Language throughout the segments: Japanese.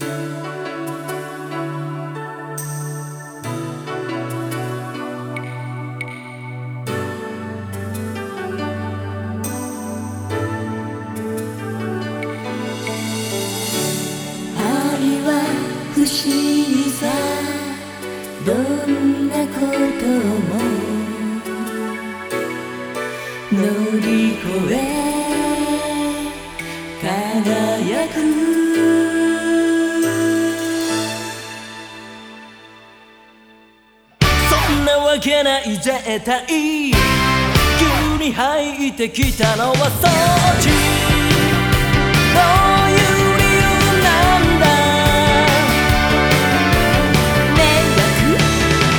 愛は不思議さどんなことも乗り越え輝くなわけないぜたい。急に入ってきたのはそっち。どういう理由なんだ。迷惑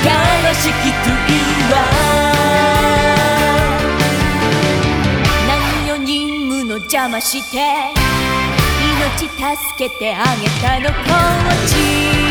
悲しき時は何よ任務の邪魔して命助けてあげたのこーチ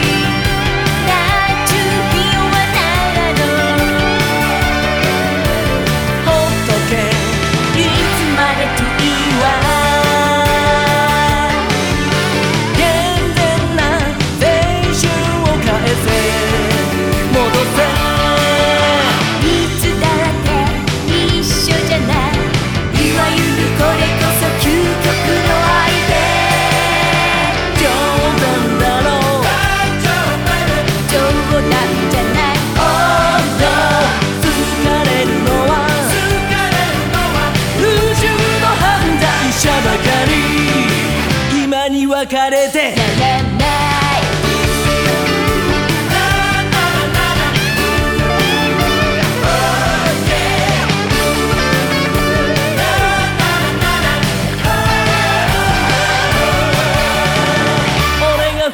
別れて。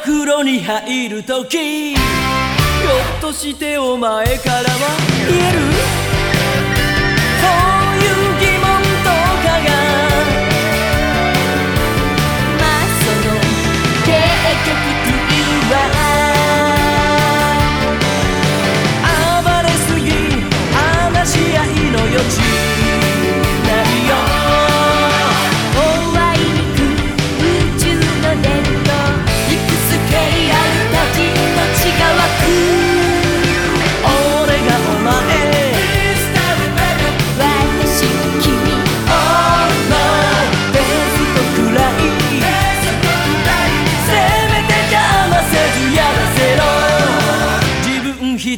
風呂に入るときひょっとしてお前からは言える？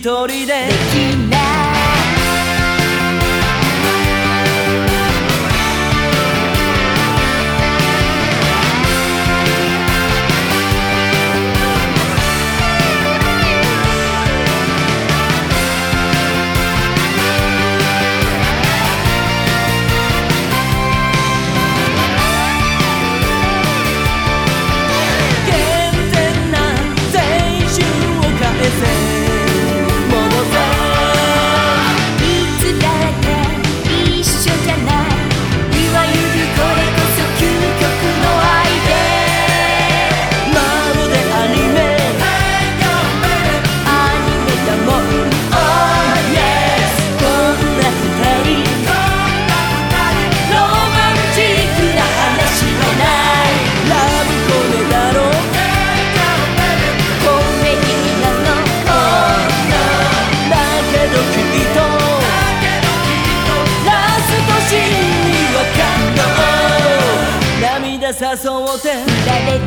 人誘ってられ